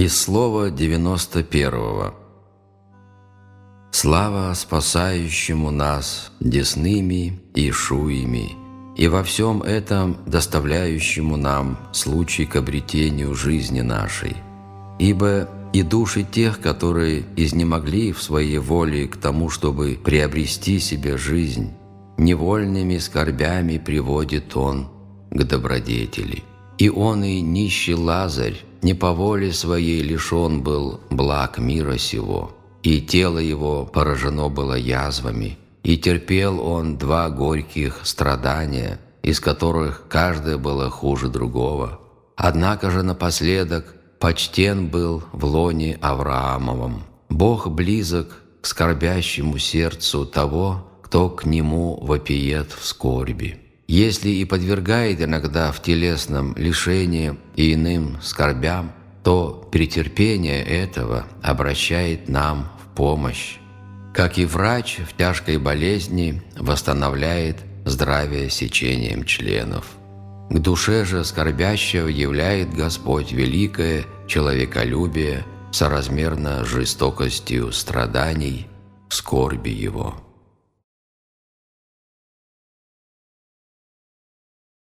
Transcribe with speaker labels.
Speaker 1: Из слова 91. Слава спасающему нас десными и шуями, и во всем этом доставляющему нам случай к обретению жизни нашей. Ибо и души тех, которые изнемогли в своей воле к тому, чтобы приобрести себе жизнь, невольными скорбями приводит он к добродетели. И он и нищий Лазарь не по воле своей лишен был благ мира сего, и тело его поражено было язвами, и терпел он два горьких страдания, из которых каждое было хуже другого. Однако же напоследок почтен был в лоне Авраамовом. Бог близок к скорбящему сердцу того, кто к нему вопиет в скорби. Если и подвергает иногда в телесном лишении и иным скорбям, то претерпение этого обращает нам в помощь. Как и врач в тяжкой болезни восстанавливает здравие сечением членов. К душе же скорбящего являет Господь великое человеколюбие соразмерно жестокостью страданий, скорби Его.